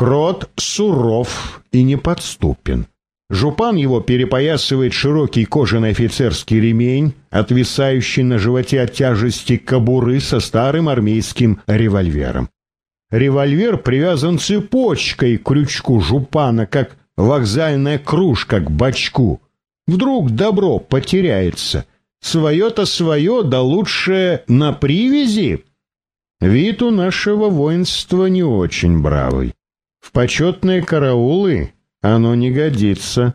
Крот суров и неподступен. Жупан его перепоясывает широкий кожаный офицерский ремень, отвисающий на животе от тяжести кобуры со старым армейским револьвером. Револьвер привязан цепочкой к крючку жупана, как вокзальная кружка к бачку. Вдруг добро потеряется. Свое-то свое, да лучше на привязи. Вид у нашего воинства не очень бравый. В почетные караулы оно не годится.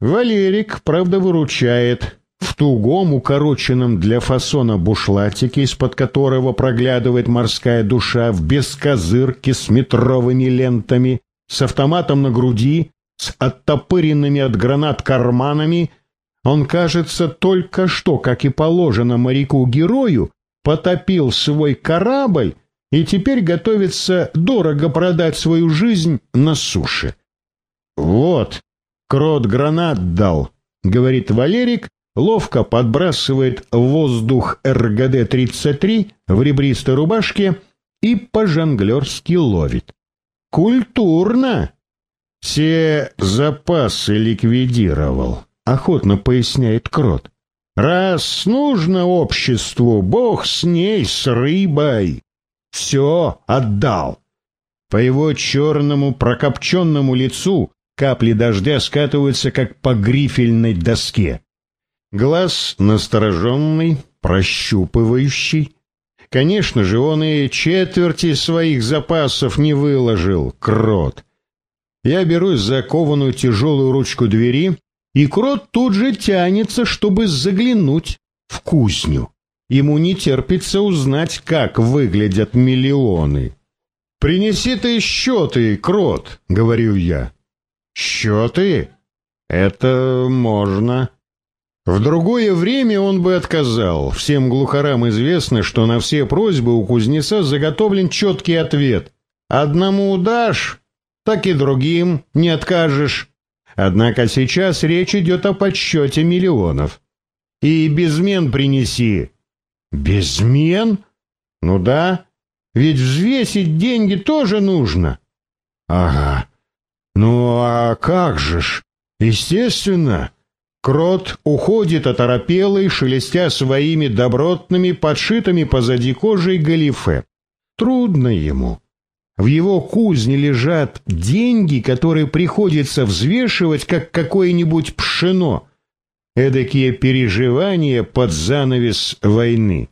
Валерик, правда, выручает. В тугом, укороченном для фасона бушлатике, из-под которого проглядывает морская душа, в бескозырке с метровыми лентами, с автоматом на груди, с оттопыренными от гранат карманами, он, кажется, только что, как и положено моряку-герою, потопил свой корабль и теперь готовится дорого продать свою жизнь на суше. «Вот, крот гранат дал», — говорит Валерик, ловко подбрасывает воздух РГД-33 в ребристой рубашке и по-жонглерски ловит. «Культурно!» «Все запасы ликвидировал», — охотно поясняет Крот. «Раз нужно обществу, бог с ней, с рыбой. Все отдал». По его черному прокопченному лицу капли дождя скатываются, как по грифельной доске. Глаз настороженный, прощупывающий. Конечно же, он и четверти своих запасов не выложил, крот. Я берусь за кованую тяжелую ручку двери, и крот тут же тянется, чтобы заглянуть в кузню. Ему не терпится узнать, как выглядят миллионы. «Принеси ты счеты, крот», — говорю я. «Счеты? Это можно». В другое время он бы отказал. Всем глухарам известно, что на все просьбы у кузнеца заготовлен четкий ответ. «Одному дашь, так и другим не откажешь». Однако сейчас речь идет о подсчете миллионов. «И безмен принеси». «Безмен? Ну да, ведь взвесить деньги тоже нужно». «Ага, ну а как же ж? Естественно». Крот уходит оторопелый, шелестя своими добротными, подшитыми позади кожей галифе. Трудно ему. В его кузне лежат деньги, которые приходится взвешивать, как какое-нибудь пшено. Эдакие переживания под занавес войны.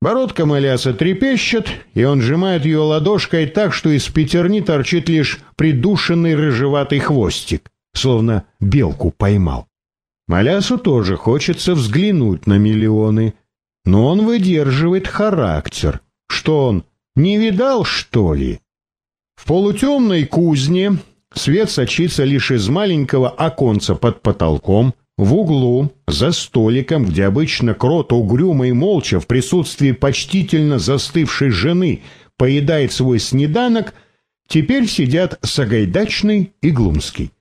Бородка маляса трепещет, и он сжимает ее ладошкой так, что из пятерни торчит лишь придушенный рыжеватый хвостик, словно белку поймал. Малясу тоже хочется взглянуть на миллионы, но он выдерживает характер. Что он, не видал, что ли? В полутемной кузне свет сочится лишь из маленького оконца под потолком, в углу, за столиком, где обычно крот угрюмо и молча в присутствии почтительно застывшей жены поедает свой снеданок, теперь сидят Сагайдачный и Глумский.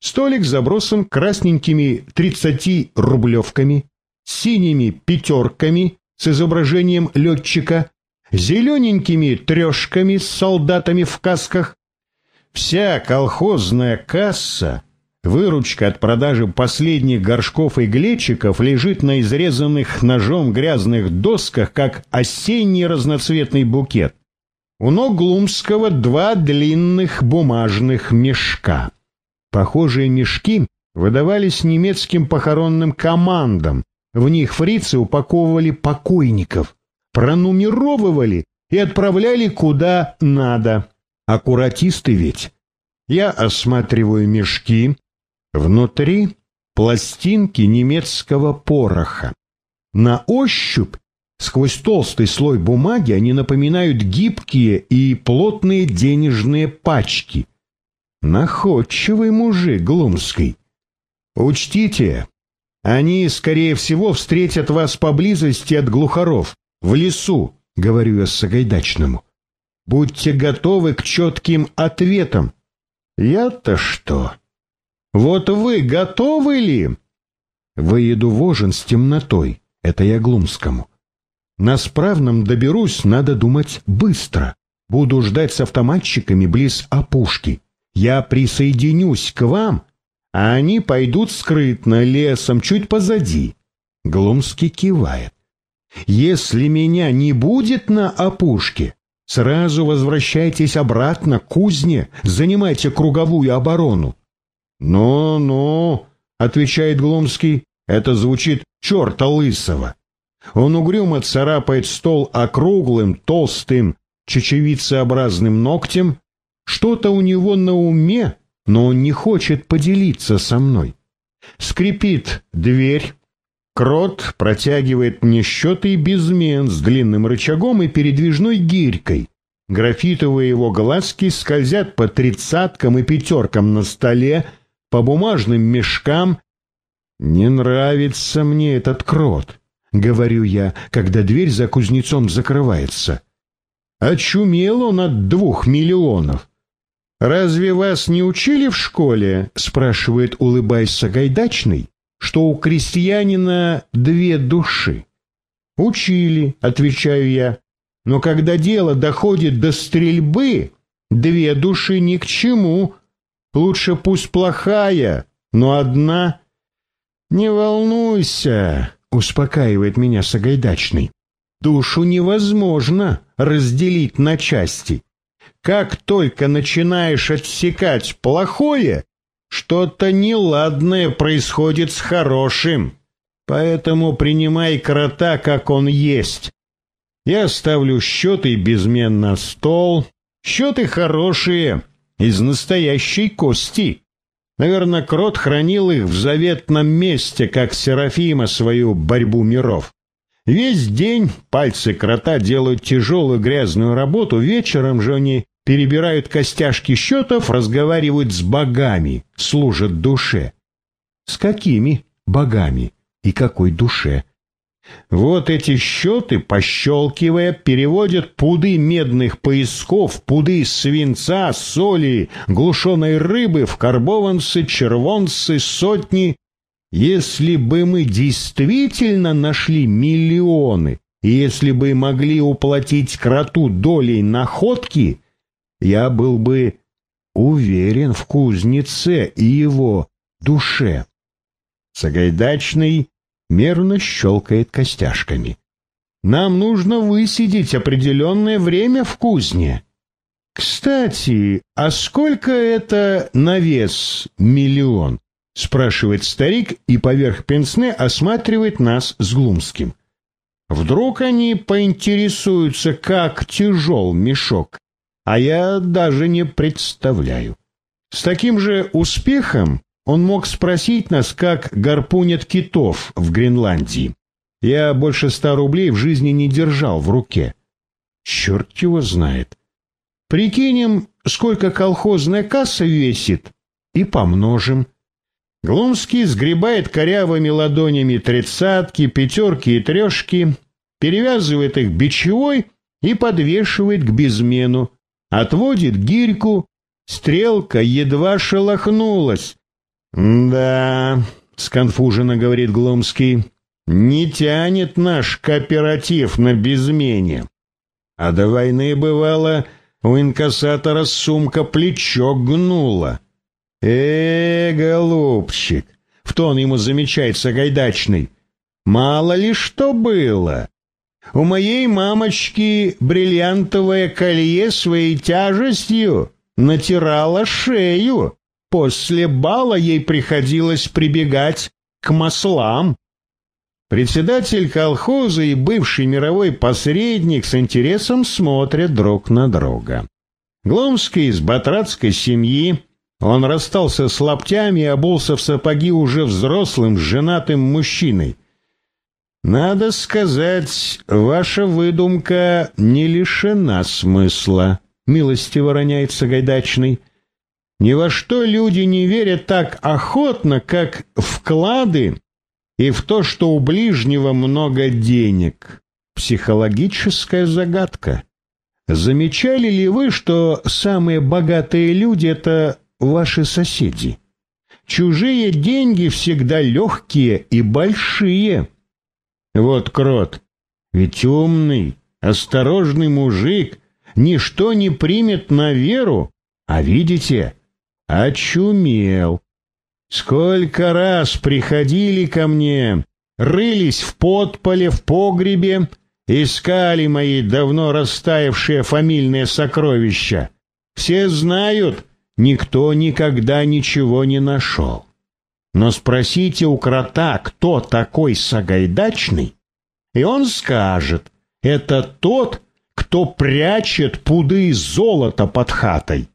Столик забросан красненькими тридцати-рублевками, синими пятерками с изображением летчика, зелененькими трешками с солдатами в касках. Вся колхозная касса, выручка от продажи последних горшков и глечиков лежит на изрезанных ножом грязных досках, как осенний разноцветный букет. У ног Глумского два длинных бумажных мешка. Похожие мешки выдавались немецким похоронным командам. В них фрицы упаковывали покойников, пронумеровывали и отправляли куда надо. Аккуратисты ведь. Я осматриваю мешки. Внутри пластинки немецкого пороха. На ощупь Сквозь толстый слой бумаги они напоминают гибкие и плотные денежные пачки. Находчивый мужик Глумский. Учтите, они, скорее всего, встретят вас поблизости от глухаров, в лесу, говорю я Сагайдачному. Будьте готовы к четким ответам. Я-то что? Вот вы готовы ли? Выеду вожен с темнотой, это я Глумскому. На справном доберусь, надо думать, быстро. буду ждать с автоматчиками близ опушки. Я присоединюсь к вам, а они пойдут скрытно лесом чуть позади. Глумский кивает. Если меня не будет на опушке, сразу возвращайтесь обратно к кузне, занимайте круговую оборону. «Ну-ну», — отвечает Глумский, — «это звучит черта лысого». Он угрюмо царапает стол округлым, толстым, чечевицеобразным ногтем. Что-то у него на уме, но он не хочет поделиться со мной. Скрипит дверь. Крот протягивает мне счеты и безмен с длинным рычагом и передвижной гирькой. Графитовые его глазки скользят по тридцаткам и пятеркам на столе, по бумажным мешкам. Не нравится мне этот крот, говорю я, когда дверь за кузнецом закрывается. Очумел он от двух миллионов. «Разве вас не учили в школе?» — спрашивает, улыбаясь Сагайдачный, что у крестьянина две души. «Учили», — отвечаю я, — «но когда дело доходит до стрельбы, две души ни к чему. Лучше пусть плохая, но одна». «Не волнуйся», — успокаивает меня Сагайдачный. «Душу невозможно разделить на части. Как только начинаешь отсекать плохое, что-то неладное происходит с хорошим. Поэтому принимай крота, как он есть. Я ставлю счеты безмен на стол. Счеты хорошие, из настоящей кости. Наверное, крот хранил их в заветном месте, как Серафима свою борьбу миров. Весь день пальцы крота делают тяжелую грязную работу, вечером же они перебирают костяшки счетов, разговаривают с богами, служат душе. С какими богами и какой душе? Вот эти счеты, пощелкивая, переводят пуды медных поисков, пуды свинца, соли, глушеной рыбы в карбованцы, червонцы, сотни если бы мы действительно нашли миллионы, и если бы могли уплатить кроту долей находки, я был бы уверен в кузнеце и его душе. Сагайдачный мерно щелкает костяшками. Нам нужно высидеть определенное время в кузне. Кстати, а сколько это на вес миллион? — спрашивает старик и поверх пенсне осматривает нас с Глумским. Вдруг они поинтересуются, как тяжел мешок, а я даже не представляю. С таким же успехом он мог спросить нас, как гарпунят китов в Гренландии. Я больше ста рублей в жизни не держал в руке. Черт его знает. Прикинем, сколько колхозная касса весит, и помножим. Глумский сгребает корявыми ладонями тридцатки, пятерки и трешки, перевязывает их бичевой и подвешивает к безмену, отводит гирьку, стрелка едва шелохнулась. «Да», — сконфуженно говорит Глумский, — «не тянет наш кооператив на безмене. А до войны, бывало, у инкассатора сумка плечо гнула». «Э, голубчик!» — в тон ему замечает Сагайдачный. «Мало ли что было. У моей мамочки бриллиантовое колье своей тяжестью натирало шею. После бала ей приходилось прибегать к маслам». Председатель колхоза и бывший мировой посредник с интересом смотрят друг на друга. Гломский из батратской семьи он расстался с лаптями и обулся в сапоги уже взрослым, женатым мужчиной. Надо сказать, ваша выдумка не лишена смысла, милостиво роняет Сагайдачный. Ни во что люди не верят так охотно, как вклады и в то, что у ближнего много денег. Психологическая загадка. Замечали ли вы, что самые богатые люди — это ваши соседи. Чужие деньги всегда легкие и большие. Вот крот, ведь умный, осторожный мужик, ничто не примет на веру, а видите, очумел. Сколько раз приходили ко мне, рылись в подполе, в погребе, искали мои давно растаявшие фамильные сокровища. Все знают, никто никогда ничего не нашел. Но спросите у крота, кто такой Сагайдачный, и он скажет, это тот, кто прячет пуды золота под хатой.